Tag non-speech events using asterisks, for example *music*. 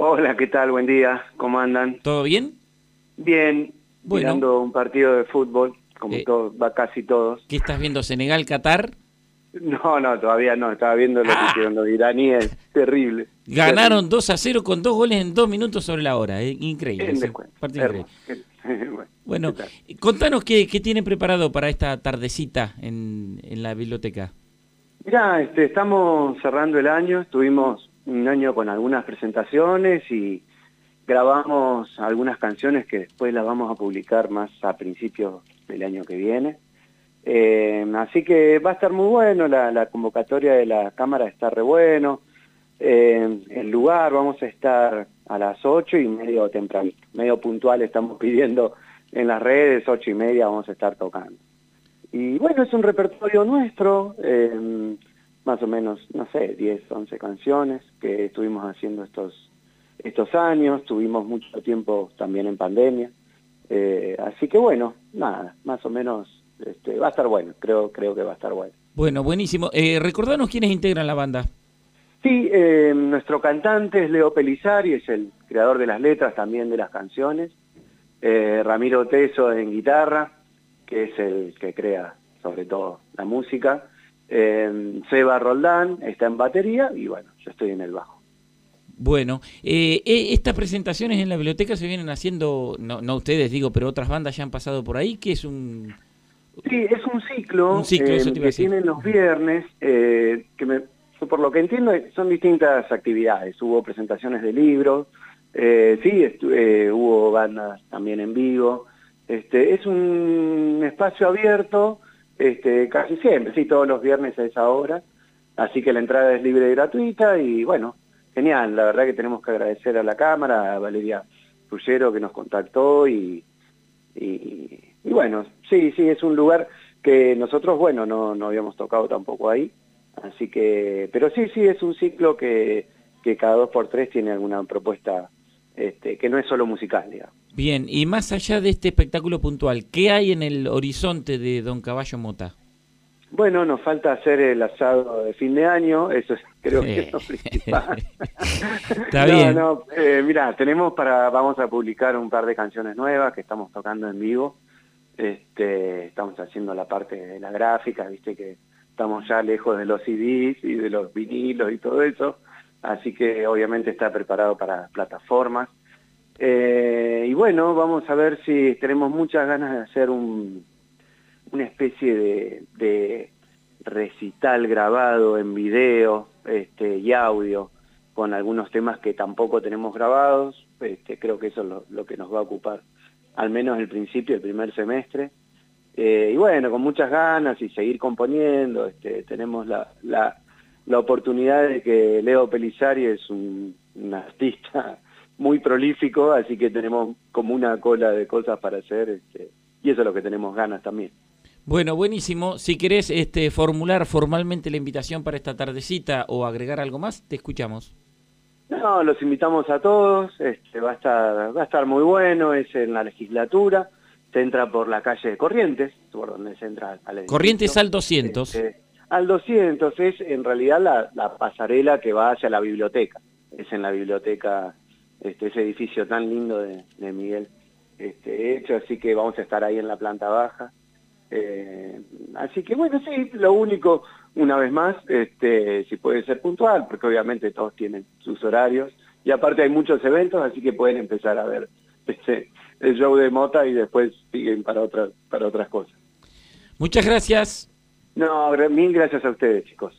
Hola, ¿qué tal? Buen día. ¿Cómo andan? ¿Todo bien? Bien. Bueno. Mirando un partido de fútbol, como Eh. todos, va casi todos. ¿Qué estás viendo? ¿Senegal, Qatar? *laughs* No, no, todavía no. Estaba viendo lo que Ah. hicieron los iraníes. *laughs* Terrible. Ganaron 2 a 0 con dos goles en dos minutos sobre la hora. eh, Increíble. Terrible. sí, increíble. *laughs* Bueno, ¿qué tal? contanos qué, qué tienen preparado para esta tardecita en, en la biblioteca. Mirá, este, estamos cerrando el año. Estuvimos un año con algunas presentaciones y grabamos algunas canciones que después las vamos a publicar más a principios del año que viene. Eh, así que va a estar muy bueno, la, convocatoria de la Cámara está re bueno. Eh, el lugar vamos a estar a las ocho y medio temprano, medio puntual estamos *laughs* pidiendo en las redes, ocho y media vamos a estar tocando. Y bueno, es un repertorio nuestro, eh, más o menos, no sé, 10, 11 canciones que estuvimos haciendo estos, estos años, tuvimos mucho tiempo también en pandemia. Eh, así que bueno, nada, más o menos este, va a estar bueno, creo, creo que va a estar bueno. Bueno, buenísimo. Eh, recordanos quiénes integran la banda. Sí, eh, nuestro cantante es Leo Pelizari, es el creador de las letras, también de las canciones. Eh, Ramiro Teso en guitarra, que es el que crea sobre todo la música. Eh, Seba Roldán está en batería y bueno, yo estoy en el bajo. Bueno, eh, eh, estas presentaciones en la biblioteca se vienen haciendo, no, no ustedes digo, pero otras bandas ya han pasado por ahí, que es un... Sí, es un ciclo, Un ciclo, eh, a que tienen los viernes, eh, que me- por lo que entiendo son distintas actividades. Hubo presentaciones de libros, eh, sí, hubo bandas también en vivo. Este, es un espacio abierto, este, casi siempre, sí, todos los viernes a esa hora. Así que la entrada es libre y gratuita y bueno, genial. La verdad que tenemos que agradecer a la Cámara, a Valeria Ruggero que nos contactó y, y, bueno, sí, sí, es un lugar que nosotros, bueno, no, no habíamos tocado tampoco ahí, así que, pero sí, sí, es un ciclo que, que cada dos por tres tiene alguna propuesta este, que no es solo musical, digamos. Bien, y más allá de este espectáculo puntual, ¿qué hay en el horizonte de Don Caballo Mota? Bueno, nos falta hacer el asado de fin de año, eso es, creo que es lo principal. *laughs* *laughs* Está no, bien. no, eh, mira, tenemos para, vamos a publicar un par de canciones nuevas que estamos tocando en vivo. Este, estamos haciendo la parte de la gráfica, viste que estamos ya lejos de los CDs y de los vinilos y todo eso, así que obviamente está preparado para plataformas. Eh, y bueno, vamos a ver si tenemos muchas ganas de hacer un, una especie de, de recital grabado en video este, y audio con algunos temas que tampoco tenemos grabados. Este, creo que eso es lo, que nos va a ocupar, al menos el principio, el primer semestre. Eh, y bueno, con muchas ganas y seguir componiendo. Este, tenemos la, la, la oportunidad de que Leo Pelizari es un artista muy prolífico, así que tenemos como una cola de cosas para hacer. Este, y eso es lo que tenemos ganas también. Bueno, buenísimo. Si querés este, formular formalmente la invitación para esta tardecita o agregar algo más, te escuchamos. No, los invitamos a todos, este, va a estar, va a estar muy bueno, es en la legislatura, se entra por la calle de Corrientes, por donde se entra al. Corrientes al 200. Este, al 200 es en realidad la, la pasarela que va hacia la biblioteca, es en la biblioteca, este, ese edificio tan lindo de, de Miguel este, hecho, así que vamos a estar ahí en la planta baja. Eh, así que bueno, sí, lo único, una vez más, este, si puede ser puntual, porque obviamente todos tienen sus horarios, y aparte hay muchos eventos, así que pueden empezar a ver este, el show de Mota y después siguen para otras, para otras cosas. Muchas gracias. No, mil gracias a ustedes, chicos.